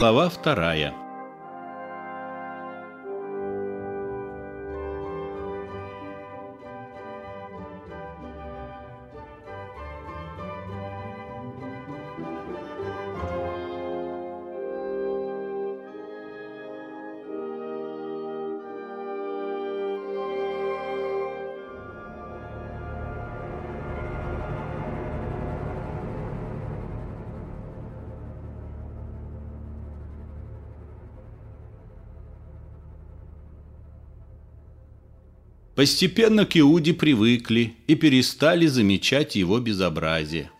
Глава вторая. Постепенно к Иуде привыкли и перестали замечать его безобразие.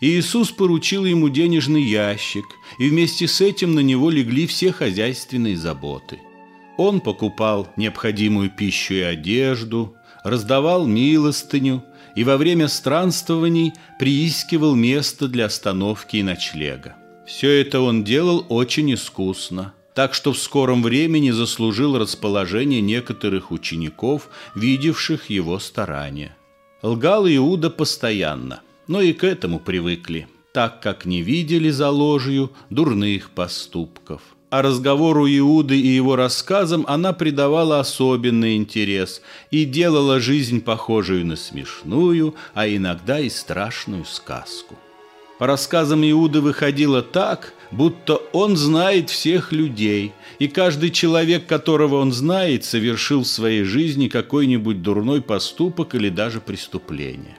Иисус поручил ему денежный ящик, и вместе с этим на него легли все хозяйственные заботы. Он покупал необходимую пищу и одежду, раздавал милостыню и во время странствований приискивал место для остановки и ночлега. Все это он делал очень искусно – так что в скором времени заслужил расположение некоторых учеников, видевших его старания. Лгал Иуда постоянно, но и к этому привыкли, так как не видели за ложью дурных поступков. А разговору Иуды и его рассказам она придавала особенный интерес и делала жизнь похожую на смешную, а иногда и страшную сказку. По рассказам Иуды выходило так, будто он знает всех людей, и каждый человек, которого он знает, совершил в своей жизни какой-нибудь дурной поступок или даже преступление.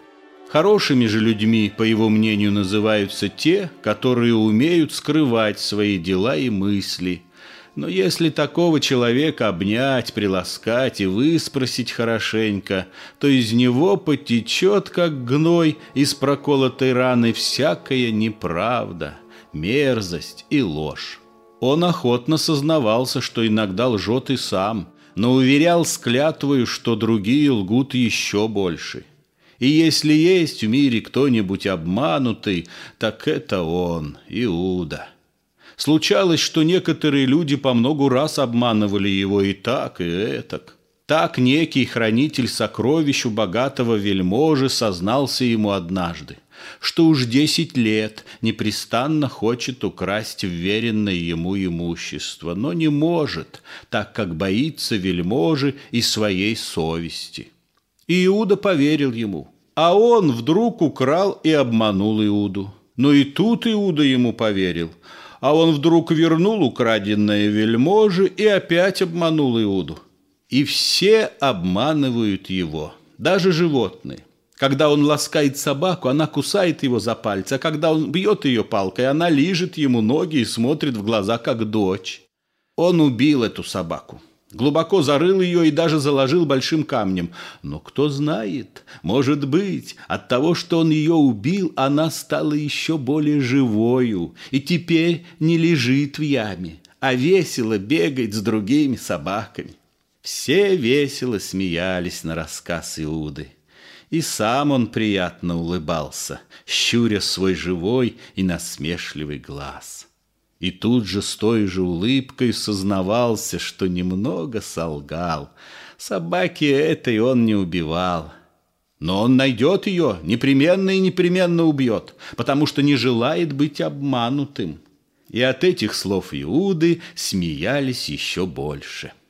Хорошими же людьми, по его мнению, называются те, которые умеют скрывать свои дела и мысли – но если такого человека обнять, приласкать и выспросить хорошенько, то из него потечет, как гной из проколотой раны, всякая неправда, мерзость и ложь. Он охотно сознавался, что иногда лжет и сам, но уверял с клятвою, что другие лгут еще больше. И если есть в мире кто-нибудь обманутый, так это он, Иуда. Случалось, что некоторые люди по многу раз обманывали его и так, и этак. Так некий хранитель сокровищ у богатого вельможи сознался ему однажды, что уж десять лет непрестанно хочет украсть вверенное ему имущество, но не может, так как боится вельможи и своей совести. И Иуда поверил ему, а он вдруг украл и обманул Иуду. Но и тут Иуда ему поверил – а он вдруг вернул украденное вельможи и опять обманул Иуду. И все обманывают его, даже животные. Когда он ласкает собаку, она кусает его за пальцы, а когда он бьет ее палкой, она лижет ему ноги и смотрит в глаза, как дочь. Он убил эту собаку глубоко зарыл ее и даже заложил большим камнем. Но кто знает, может быть, от того, что он ее убил, она стала еще более живою и теперь не лежит в яме, а весело бегает с другими собаками. Все весело смеялись на рассказ Иуды. И сам он приятно улыбался, щуря свой живой и насмешливый глаз. И тут же с той же улыбкой сознавался, что немного солгал. Собаки этой он не убивал. Но он найдет ее, непременно и непременно убьет, потому что не желает быть обманутым. И от этих слов Иуды смеялись еще больше. —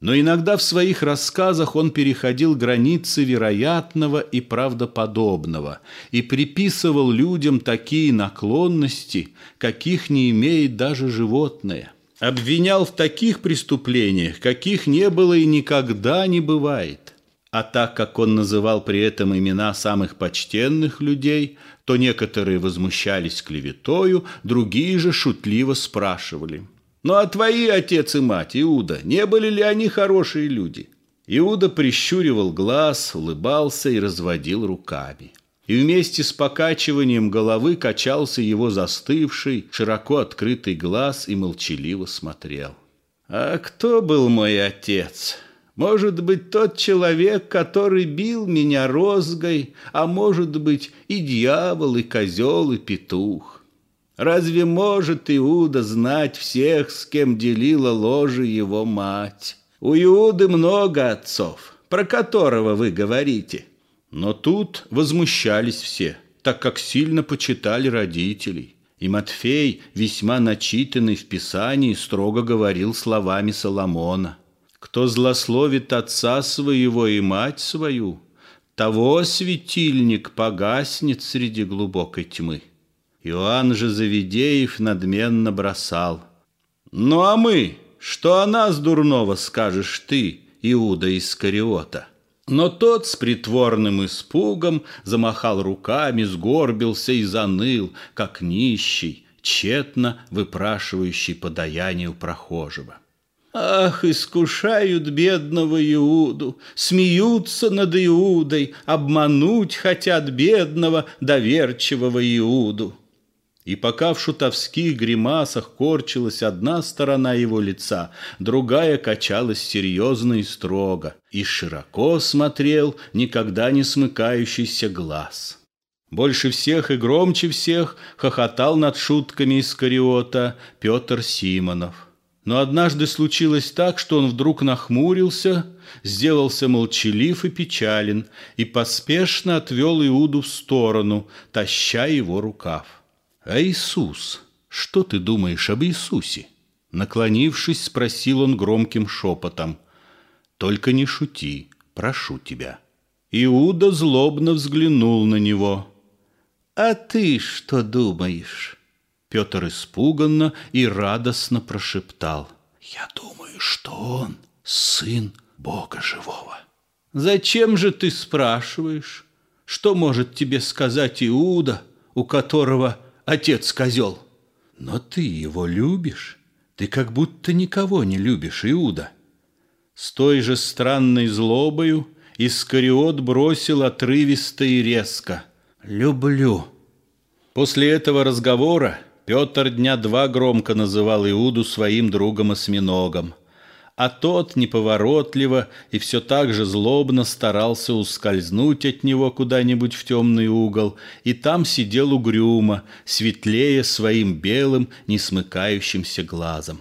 но иногда в своих рассказах он переходил границы вероятного и правдоподобного и приписывал людям такие наклонности, каких не имеет даже животное. Обвинял в таких преступлениях, каких не было и никогда не бывает. А так как он называл при этом имена самых почтенных людей, то некоторые возмущались клеветою, другие же шутливо спрашивали – ну а твои отец и мать, Иуда, не были ли они хорошие люди? Иуда прищуривал глаз, улыбался и разводил руками. И вместе с покачиванием головы качался его застывший, широко открытый глаз и молчаливо смотрел. «А кто был мой отец?» Может быть, тот человек, который бил меня розгой, а может быть, и дьявол, и козел, и петух. Разве может Иуда знать всех, с кем делила ложе его мать? У Иуды много отцов, про которого вы говорите. Но тут возмущались все, так как сильно почитали родителей. И Матфей, весьма начитанный в Писании, строго говорил словами Соломона. «Кто злословит отца своего и мать свою, того светильник погаснет среди глубокой тьмы». Иоанн же Завидеев надменно бросал. «Ну а мы, что о нас дурного скажешь ты, Иуда Искариота?» Но тот с притворным испугом замахал руками, сгорбился и заныл, как нищий, тщетно выпрашивающий подаяние у прохожего. Ах, искушают бедного Иуду, смеются над Иудой, обмануть хотят бедного доверчивого Иуду. И пока в шутовских гримасах корчилась одна сторона его лица, другая качалась серьезно и строго, и широко смотрел никогда не смыкающийся глаз. Больше всех и громче всех хохотал над шутками Искариота Петр Симонов. Но однажды случилось так, что он вдруг нахмурился, сделался молчалив и печален, и поспешно отвел Иуду в сторону, таща его рукав. «А Иисус? Что ты думаешь об Иисусе?» Наклонившись, спросил он громким шепотом. «Только не шути, прошу тебя». Иуда злобно взглянул на него. «А ты что думаешь?» Петр испуганно и радостно прошептал. «Я думаю, что он сын Бога живого». «Зачем же ты спрашиваешь? Что может тебе сказать Иуда, у которого отец козел. Но ты его любишь. Ты как будто никого не любишь, Иуда. С той же странной злобою Искариот бросил отрывисто и резко. «Люблю». После этого разговора Петр дня два громко называл Иуду своим другом-осьминогом – а тот неповоротливо и все так же злобно старался ускользнуть от него куда-нибудь в темный угол, и там сидел угрюмо, светлее своим белым, не смыкающимся глазом.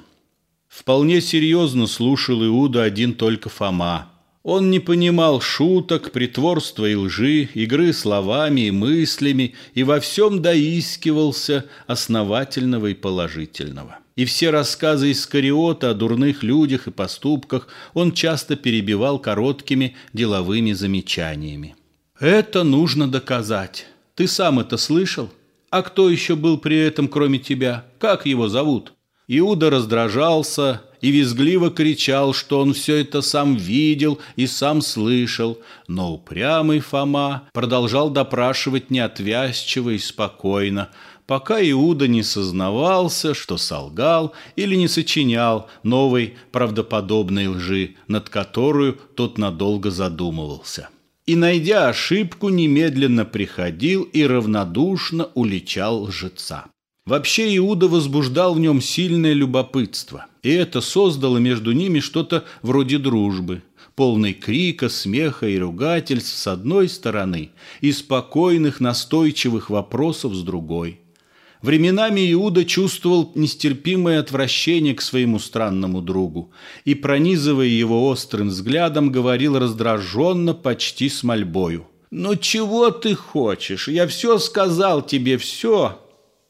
Вполне серьезно слушал Иуда один только Фома. Он не понимал шуток, притворства и лжи, игры словами и мыслями, и во всем доискивался основательного и положительного и все рассказы Искариота о дурных людях и поступках он часто перебивал короткими деловыми замечаниями. «Это нужно доказать. Ты сам это слышал? А кто еще был при этом, кроме тебя? Как его зовут?» Иуда раздражался и визгливо кричал, что он все это сам видел и сам слышал, но упрямый Фома продолжал допрашивать неотвязчиво и спокойно, пока Иуда не сознавался, что солгал или не сочинял новой правдоподобной лжи, над которую тот надолго задумывался. И, найдя ошибку, немедленно приходил и равнодушно уличал лжеца. Вообще Иуда возбуждал в нем сильное любопытство, и это создало между ними что-то вроде дружбы, полной крика, смеха и ругательств с одной стороны и спокойных настойчивых вопросов с другой – Временами Иуда чувствовал нестерпимое отвращение к своему странному другу и, пронизывая его острым взглядом, говорил раздраженно, почти с мольбою. «Ну чего ты хочешь? Я все сказал тебе, все!»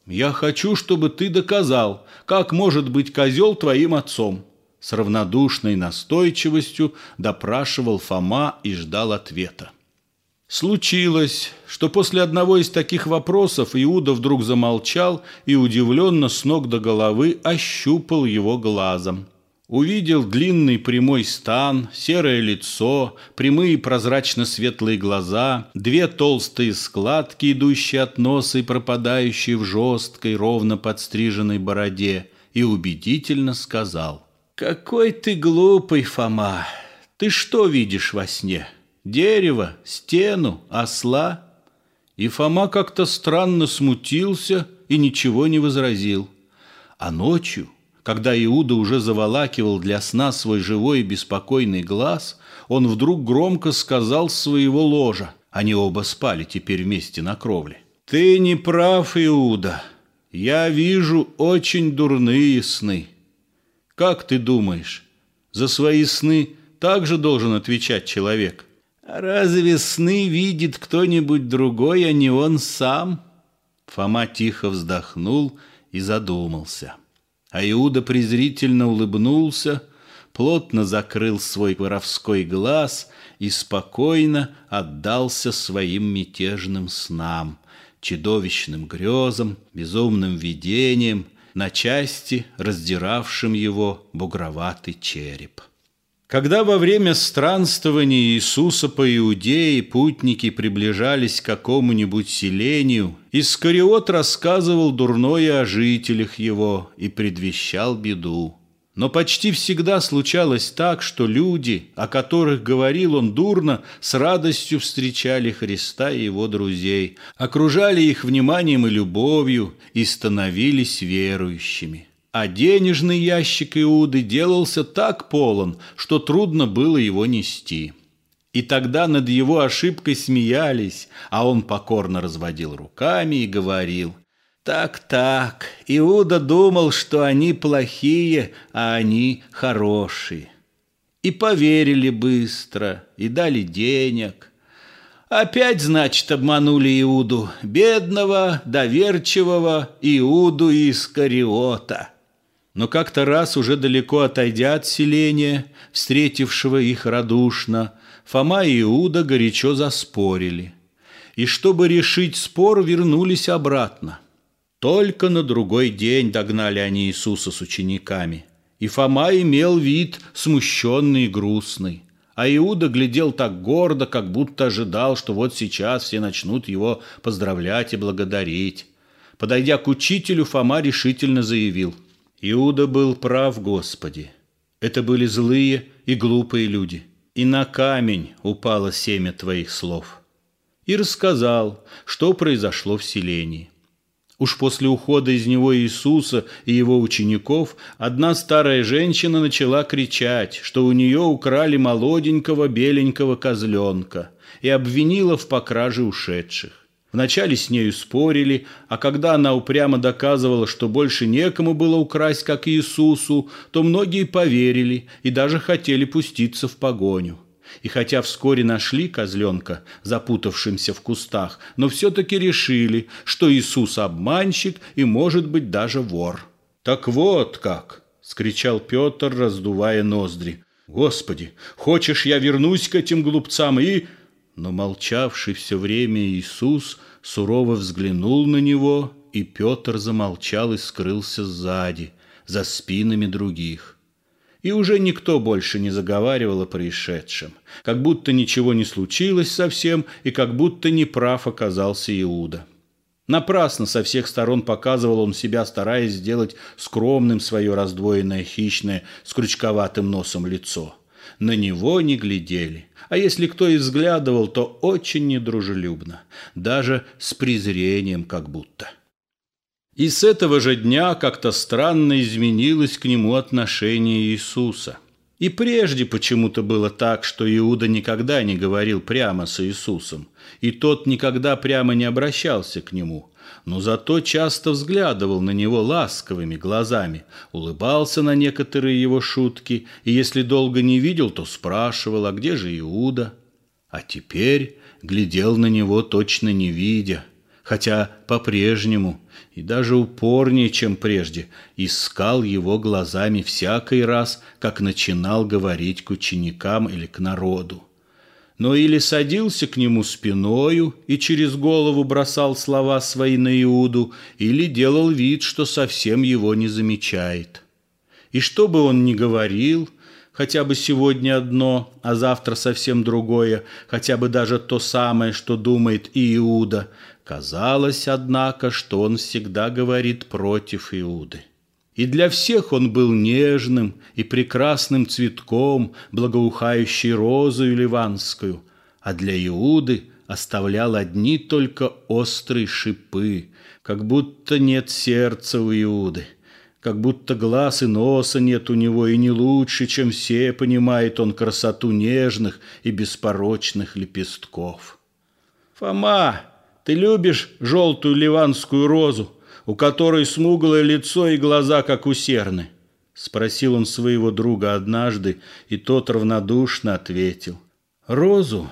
«Я хочу, чтобы ты доказал, как может быть козел твоим отцом!» С равнодушной настойчивостью допрашивал Фома и ждал ответа. Случилось, что после одного из таких вопросов Иуда вдруг замолчал и удивленно с ног до головы ощупал его глазом. Увидел длинный прямой стан, серое лицо, прямые прозрачно-светлые глаза, две толстые складки, идущие от носа и пропадающие в жесткой, ровно подстриженной бороде, и убедительно сказал. «Какой ты глупый, Фома! Ты что видишь во сне?» Дерево, стену, осла. И Фома как-то странно смутился и ничего не возразил. А ночью, когда Иуда уже заволакивал для сна свой живой и беспокойный глаз, он вдруг громко сказал своего ложа. Они оба спали теперь вместе на кровле. «Ты не прав, Иуда. Я вижу очень дурные сны. Как ты думаешь, за свои сны также должен отвечать человек?» Разве сны видит кто-нибудь другой, а не он сам? Фома тихо вздохнул и задумался. А Иуда презрительно улыбнулся, плотно закрыл свой воровской глаз и спокойно отдался своим мятежным снам, чудовищным грезам, безумным видениям, на части раздиравшим его бугроватый череп. Когда во время странствования Иисуса по Иудее путники приближались к какому-нибудь селению, Искариот рассказывал дурное о жителях его и предвещал беду. Но почти всегда случалось так, что люди, о которых говорил он дурно, с радостью встречали Христа и его друзей, окружали их вниманием и любовью и становились верующими а денежный ящик Иуды делался так полон, что трудно было его нести. И тогда над его ошибкой смеялись, а он покорно разводил руками и говорил, «Так-так, Иуда думал, что они плохие, а они хорошие». И поверили быстро, и дали денег. Опять, значит, обманули Иуду, бедного, доверчивого Иуду Искариота. Но как-то раз, уже далеко отойдя от селения, встретившего их радушно, Фома и Иуда горячо заспорили. И чтобы решить спор, вернулись обратно. Только на другой день догнали они Иисуса с учениками. И Фома имел вид смущенный и грустный. А Иуда глядел так гордо, как будто ожидал, что вот сейчас все начнут его поздравлять и благодарить. Подойдя к учителю, Фома решительно заявил – Иуда был прав, Господи. Это были злые и глупые люди. И на камень упало семя Твоих слов. И рассказал, что произошло в селении. Уж после ухода из него Иисуса и его учеников одна старая женщина начала кричать, что у нее украли молоденького беленького козленка и обвинила в покраже ушедших. Вначале с нею спорили, а когда она упрямо доказывала, что больше некому было украсть, как Иисусу, то многие поверили и даже хотели пуститься в погоню. И хотя вскоре нашли козленка, запутавшимся в кустах, но все-таки решили, что Иисус обманщик и, может быть, даже вор. «Так вот как!» — скричал Петр, раздувая ноздри. «Господи, хочешь, я вернусь к этим глупцам и...» Но молчавший все время Иисус сурово взглянул на него, и Петр замолчал и скрылся сзади, за спинами других. И уже никто больше не заговаривал о происшедшем, как будто ничего не случилось совсем, и как будто неправ оказался Иуда. Напрасно со всех сторон показывал он себя, стараясь сделать скромным свое раздвоенное хищное с крючковатым носом лицо на него не глядели, а если кто и взглядывал, то очень недружелюбно, даже с презрением как будто. И с этого же дня как-то странно изменилось к нему отношение Иисуса. И прежде почему-то было так, что Иуда никогда не говорил прямо с Иисусом, и тот никогда прямо не обращался к нему – но зато часто взглядывал на него ласковыми глазами, улыбался на некоторые его шутки, и если долго не видел, то спрашивал, а где же Иуда? А теперь глядел на него точно не видя, хотя по-прежнему и даже упорнее, чем прежде, искал его глазами всякий раз, как начинал говорить к ученикам или к народу но или садился к нему спиною и через голову бросал слова свои на Иуду, или делал вид, что совсем его не замечает. И что бы он ни говорил, хотя бы сегодня одно, а завтра совсем другое, хотя бы даже то самое, что думает и Иуда, казалось, однако, что он всегда говорит против Иуды. И для всех он был нежным и прекрасным цветком, благоухающей розою ливанскую, а для Иуды оставлял одни только острые шипы, как будто нет сердца у Иуды, как будто глаз и носа нет у него, и не лучше, чем все, понимает он красоту нежных и беспорочных лепестков. «Фома, ты любишь желтую ливанскую розу?» У которой смуглое лицо и глаза, как у серны? Спросил он своего друга однажды, и тот равнодушно ответил. Розу?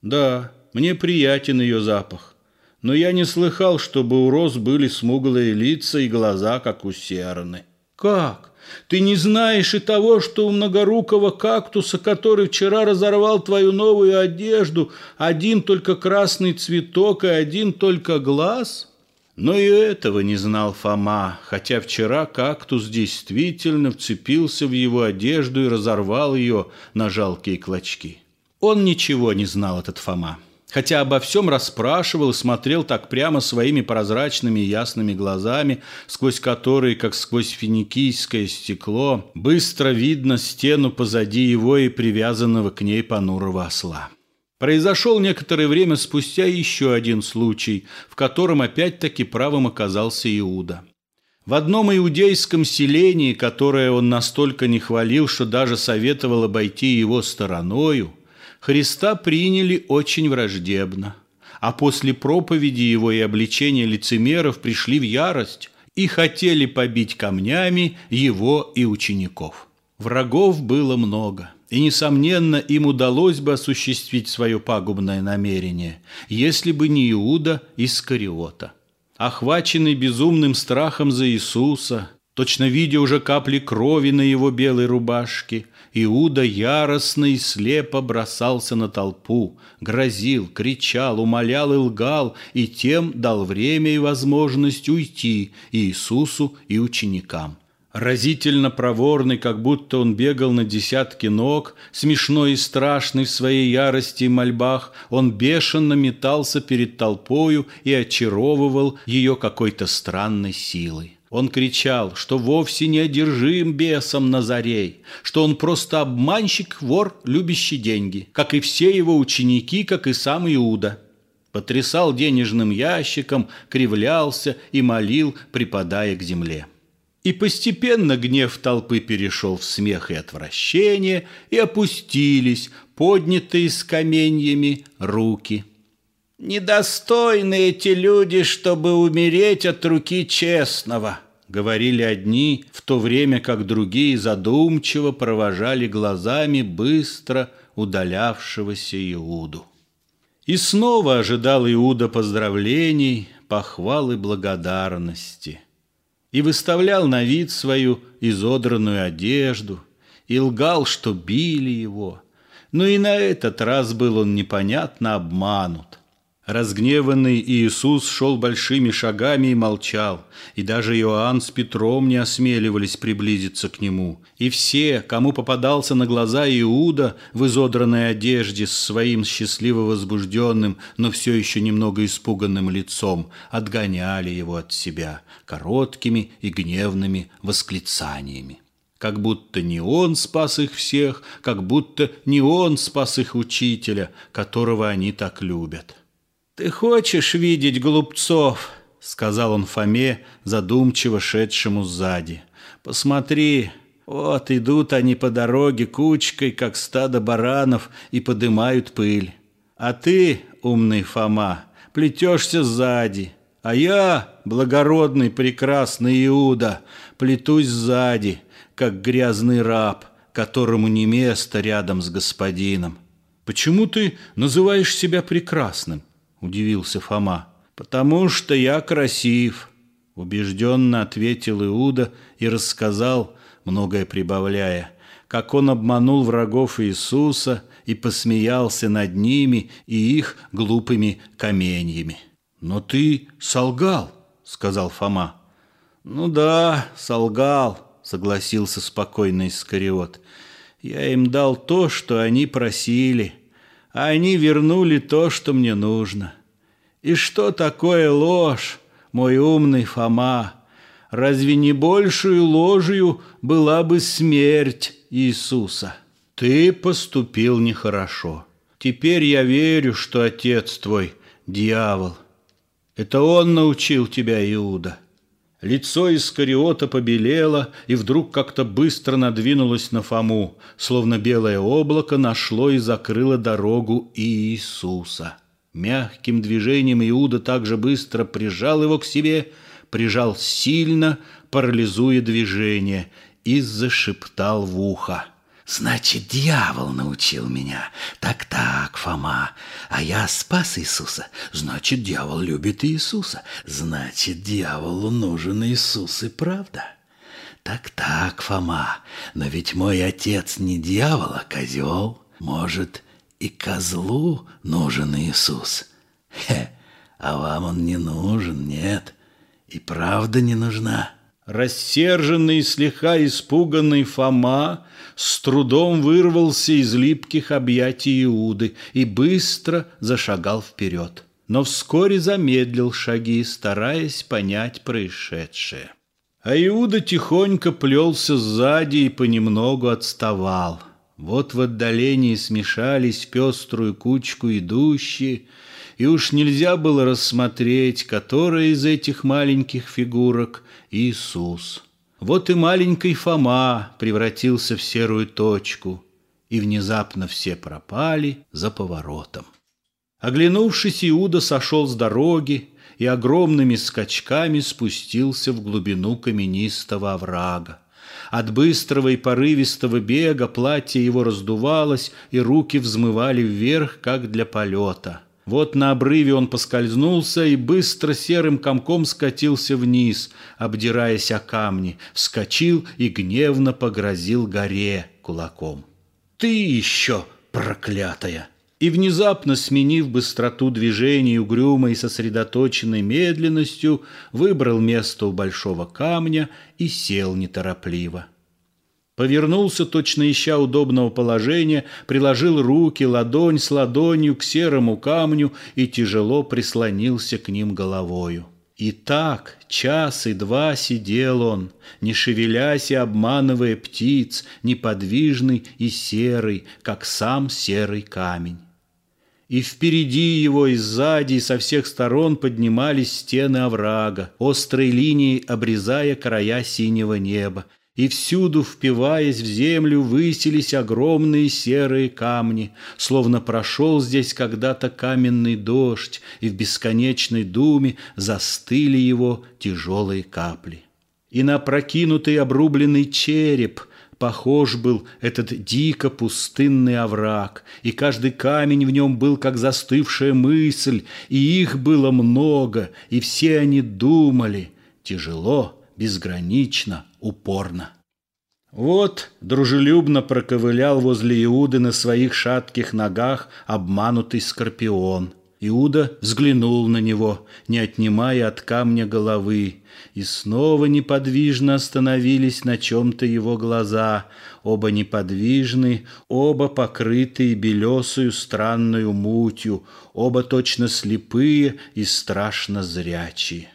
Да, мне приятен ее запах. но я не слыхал, чтобы у роз были смуглые лица и глаза, как у серны. Как? Ты не знаешь и того, что у многорукого кактуса, который вчера разорвал твою новую одежду, один только красный цветок и один только глаз? Но и этого не знал Фома, хотя вчера кактус действительно вцепился в его одежду и разорвал ее на жалкие клочки. Он ничего не знал, этот Фома хотя обо всем расспрашивал и смотрел так прямо своими прозрачными и ясными глазами, сквозь которые, как сквозь финикийское стекло, быстро видно стену позади его и привязанного к ней понурого осла. Произошел некоторое время спустя еще один случай, в котором опять-таки правым оказался Иуда. В одном иудейском селении, которое он настолько не хвалил, что даже советовал обойти его стороною, Христа приняли очень враждебно, а после проповеди его и обличения лицемеров пришли в ярость и хотели побить камнями его и учеников. Врагов было много, и, несомненно, им удалось бы осуществить свое пагубное намерение, если бы не Иуда Искариота. Охваченный безумным страхом за Иисуса, точно видя уже капли крови на его белой рубашке, Иуда яростно и слепо бросался на толпу, грозил, кричал, умолял и лгал, и тем дал время и возможность уйти Иисусу и ученикам. Разительно проворный, как будто он бегал на десятки ног, смешной и страшный в своей ярости и мольбах, он бешено метался перед толпою и очаровывал ее какой-то странной силой. Он кричал, что вовсе не одержим бесом Назарей, что он просто обманщик, вор, любящий деньги, как и все его ученики, как и сам Иуда. Потрясал денежным ящиком, кривлялся и молил, припадая к земле. И постепенно гнев толпы перешел в смех и отвращение, и опустились, поднятые с каменьями, руки – «Недостойны эти люди, чтобы умереть от руки честного», — говорили одни, в то время как другие задумчиво провожали глазами быстро удалявшегося Иуду. И снова ожидал Иуда поздравлений, похвал и благодарности. И выставлял на вид свою изодранную одежду, и лгал, что били его. Но и на этот раз был он непонятно обманут. Разгневанный Иисус шел большими шагами и молчал, и даже Иоанн с Петром не осмеливались приблизиться к нему. И все, кому попадался на глаза Иуда в изодранной одежде с своим счастливо возбужденным, но все еще немного испуганным лицом, отгоняли его от себя короткими и гневными восклицаниями как будто не он спас их всех, как будто не он спас их учителя, которого они так любят. «Ты хочешь видеть голубцов?» — сказал он Фоме, задумчиво шедшему сзади. «Посмотри, вот идут они по дороге кучкой, как стадо баранов, и подымают пыль. А ты, умный Фома, плетешься сзади, а я, благородный прекрасный Иуда, плетусь сзади, как грязный раб, которому не место рядом с господином. Почему ты называешь себя прекрасным? Удивился Фома. «Потому что я красив», — убежденно ответил Иуда и рассказал, многое прибавляя, как он обманул врагов Иисуса и посмеялся над ними и их глупыми каменьями. «Но ты солгал», — сказал Фома. «Ну да, солгал», — согласился спокойно Искариот. «Я им дал то, что они просили» они вернули то, что мне нужно. И что такое ложь, мой умный Фома? Разве не большую ложью была бы смерть Иисуса? Ты поступил нехорошо. Теперь я верю, что отец твой – дьявол. Это он научил тебя, Иуда. Лицо Искариота побелело и вдруг как-то быстро надвинулось на Фому, словно белое облако нашло и закрыло дорогу Иисуса. Мягким движением Иуда также быстро прижал его к себе, прижал сильно, парализуя движение, и зашептал в ухо. Значит, дьявол научил меня. Так-так, Фома. А я спас Иисуса. Значит, дьявол любит Иисуса. Значит, дьяволу нужен Иисус и правда. Так-так, Фома. Но ведь мой отец не дьявол, а козел. Может, и козлу нужен Иисус. Хе, а вам он не нужен, нет. И правда не нужна. Рассерженный и слегка испуганный Фома с трудом вырвался из липких объятий Иуды и быстро зашагал вперед. Но вскоре замедлил шаги, стараясь понять происшедшее. А Иуда тихонько плелся сзади и понемногу отставал. Вот в отдалении смешались пеструю кучку идущие, и уж нельзя было рассмотреть, которая из этих маленьких фигурок Иисус. Вот и маленький Фома превратился в серую точку, и внезапно все пропали за поворотом. Оглянувшись, Иуда сошел с дороги и огромными скачками спустился в глубину каменистого оврага. От быстрого и порывистого бега платье его раздувалось, и руки взмывали вверх, как для полета. Вот на обрыве он поскользнулся и быстро серым комком скатился вниз, обдираясь о камни, вскочил и гневно погрозил горе кулаком. «Ты еще, проклятая!» И внезапно, сменив быстроту движений угрюмой и сосредоточенной медленностью, выбрал место у большого камня и сел неторопливо. Повернулся, точно ища удобного положения, приложил руки, ладонь с ладонью к серому камню и тяжело прислонился к ним головою. И так час и два сидел он, не шевелясь и обманывая птиц, неподвижный и серый, как сам серый камень. И впереди его, и сзади, и со всех сторон поднимались стены оврага, острой линией обрезая края синего неба, и всюду, впиваясь в землю, высились огромные серые камни, словно прошел здесь когда-то каменный дождь, и в бесконечной думе застыли его тяжелые капли. И на прокинутый обрубленный череп похож был этот дико пустынный овраг, и каждый камень в нем был как застывшая мысль, и их было много, и все они думали тяжело, безгранично, упорно. Вот дружелюбно проковылял возле Иуды на своих шатких ногах обманутый скорпион. Иуда взглянул на него, не отнимая от камня головы, и снова неподвижно остановились на чем-то его глаза, оба неподвижны, оба покрытые белесую странную мутью, оба точно слепые и страшно зрячие.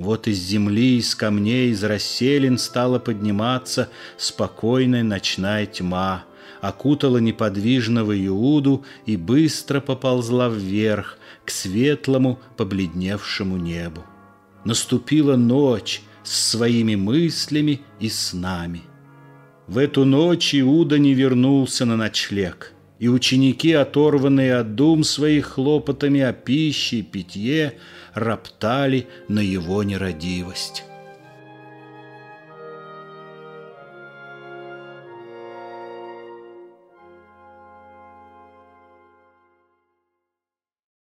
Вот из земли, из камней, из расселин стала подниматься спокойная ночная тьма, окутала неподвижного Иуду и быстро поползла вверх, к светлому, побледневшему небу. Наступила ночь с своими мыслями и снами. В эту ночь Иуда не вернулся на ночлег, и ученики, оторванные от дум своих хлопотами о пище и питье, роптали на его нерадивость.